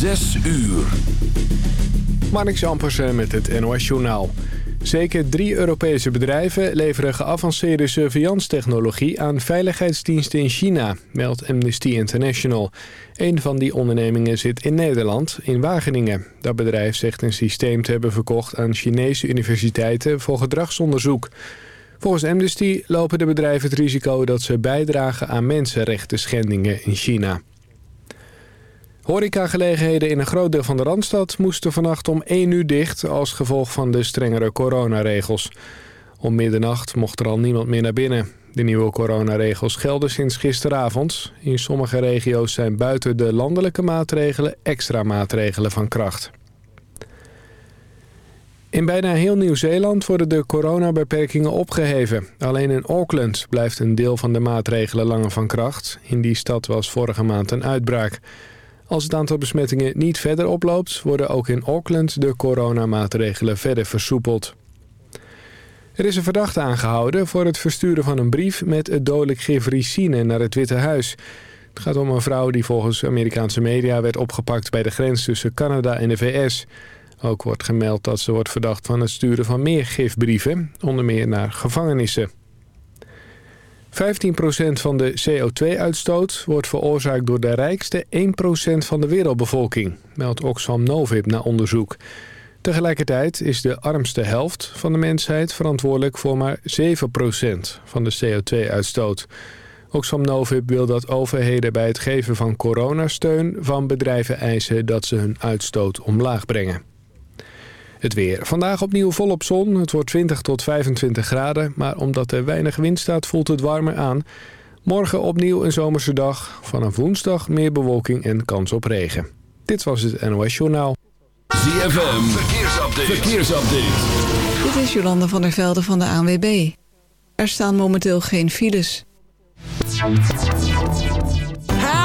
Zes uur. Mark Jampersen met het NOS Journaal. Zeker drie Europese bedrijven leveren geavanceerde surveillance-technologie aan veiligheidsdiensten in China, meldt Amnesty International. Een van die ondernemingen zit in Nederland, in Wageningen. Dat bedrijf zegt een systeem te hebben verkocht aan Chinese universiteiten voor gedragsonderzoek. Volgens Amnesty lopen de bedrijven het risico dat ze bijdragen aan mensenrechten schendingen in China. Horecagelegenheden in een groot deel van de Randstad moesten vannacht om 1 uur dicht als gevolg van de strengere coronaregels. Om middernacht mocht er al niemand meer naar binnen. De nieuwe coronaregels gelden sinds gisteravond. In sommige regio's zijn buiten de landelijke maatregelen extra maatregelen van kracht. In bijna heel Nieuw-Zeeland worden de coronabeperkingen opgeheven. Alleen in Auckland blijft een deel van de maatregelen langer van kracht. In die stad was vorige maand een uitbraak. Als het aantal besmettingen niet verder oploopt... worden ook in Auckland de coronamaatregelen verder versoepeld. Er is een verdachte aangehouden voor het versturen van een brief... met het dodelijk gif ricine naar het Witte Huis. Het gaat om een vrouw die volgens Amerikaanse media werd opgepakt... bij de grens tussen Canada en de VS. Ook wordt gemeld dat ze wordt verdacht van het sturen van meer gifbrieven... onder meer naar gevangenissen. 15% van de CO2-uitstoot wordt veroorzaakt door de rijkste 1% van de wereldbevolking, meldt Oxfam Novib na onderzoek. Tegelijkertijd is de armste helft van de mensheid verantwoordelijk voor maar 7% van de CO2-uitstoot. Oxfam Novib wil dat overheden bij het geven van coronasteun van bedrijven eisen dat ze hun uitstoot omlaag brengen. Het weer. Vandaag opnieuw volop zon. Het wordt 20 tot 25 graden. Maar omdat er weinig wind staat voelt het warmer aan. Morgen opnieuw een zomerse dag. Vanaf woensdag meer bewolking en kans op regen. Dit was het NOS Journaal. ZFM. Verkeersupdate. Verkeersupdate. Dit is Jolanda van der Velde van de ANWB. Er staan momenteel geen files.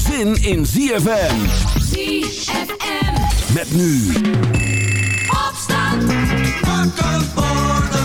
Zin in ZFM. ZFM. Met nu. Opstand. Wakker worden.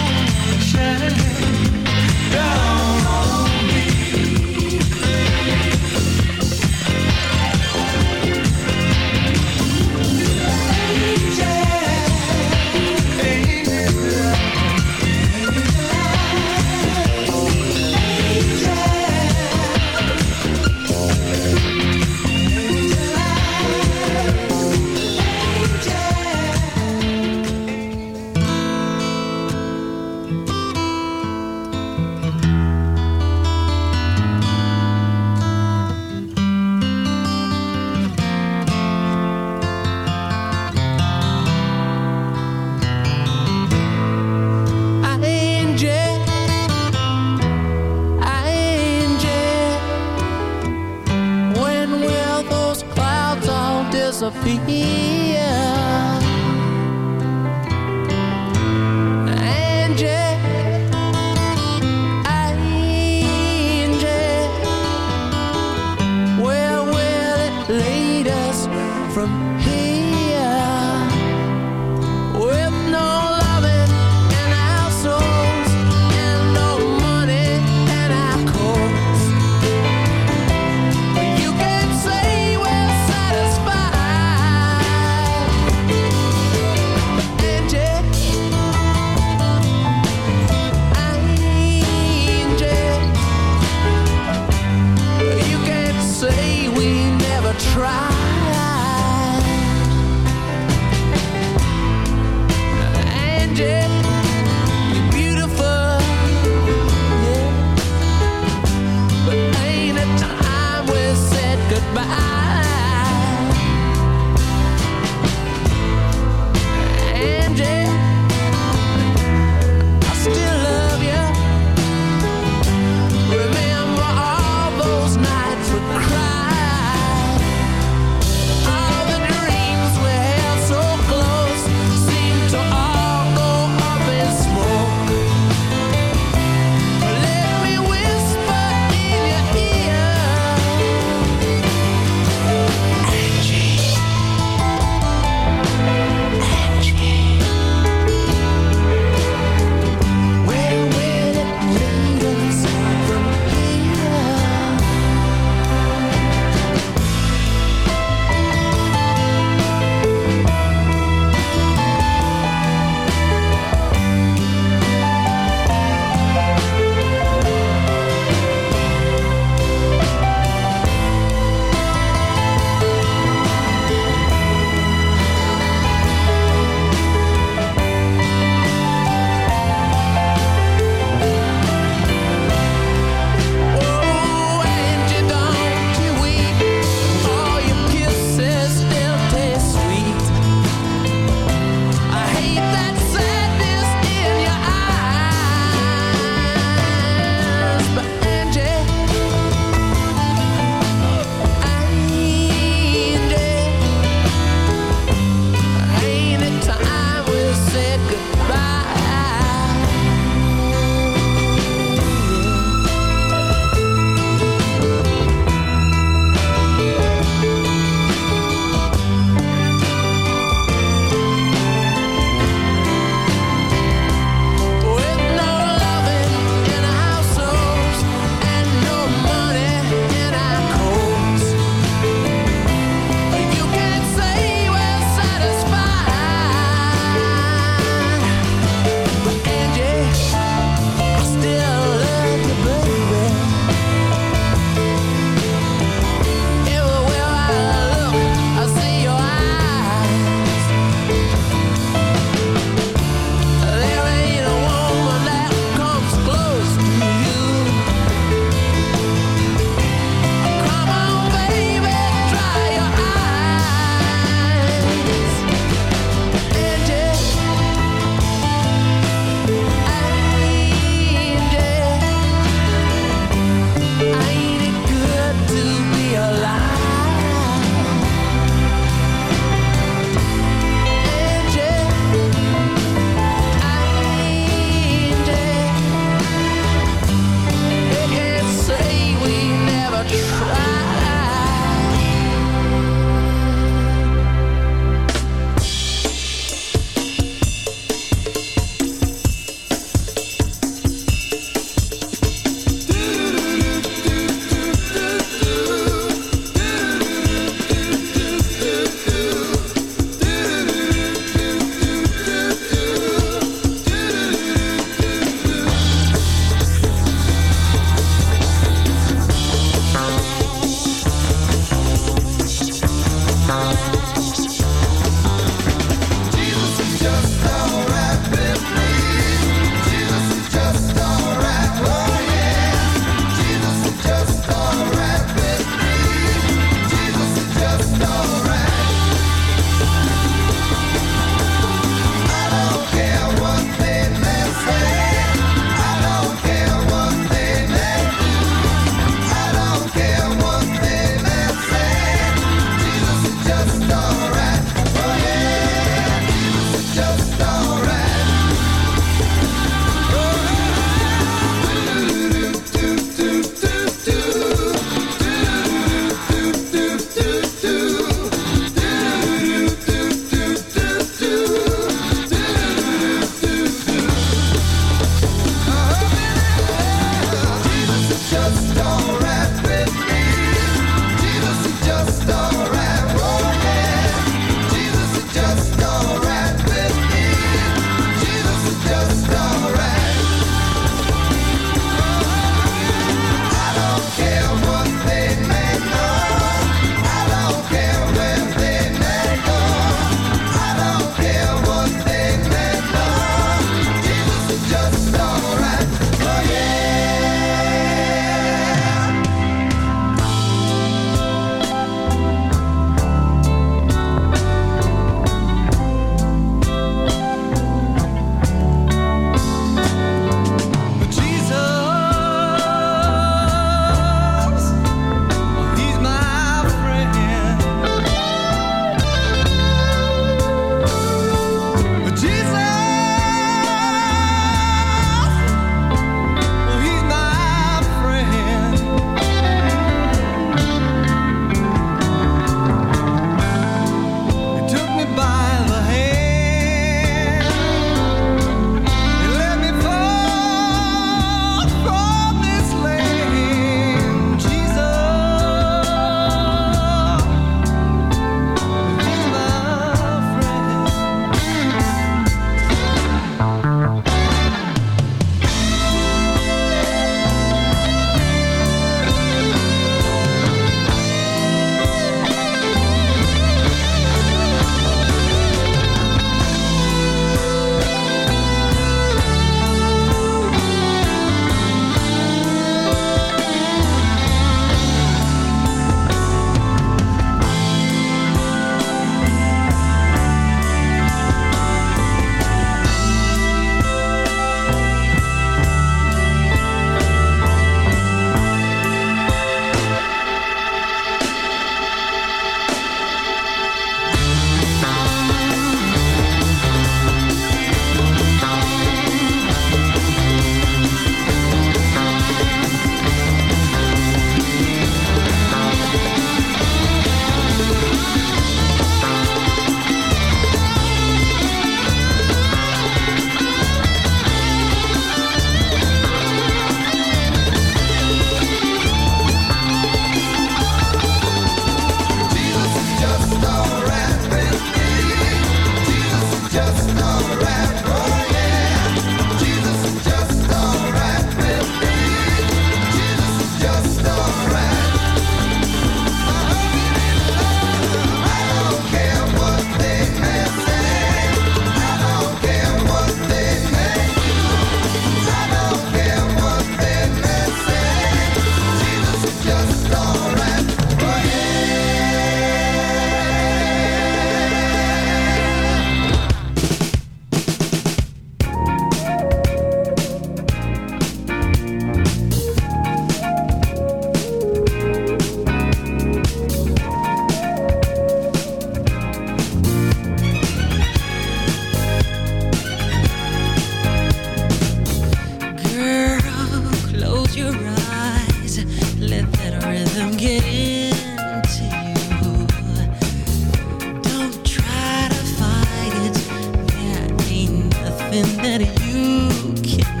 laughing that you, can.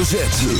Hoofdletter.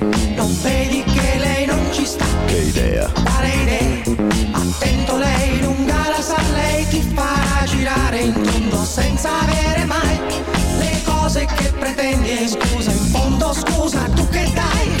Attento lei lunga la sa lei ti farà girare in tondo senza avere mai le cose che pretendi. E scusa in fondo scusa tu che dai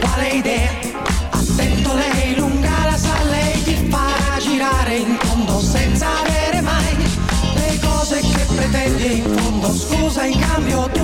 In cambio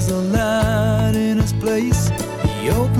There's a light in his place. He opens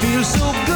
feel so good.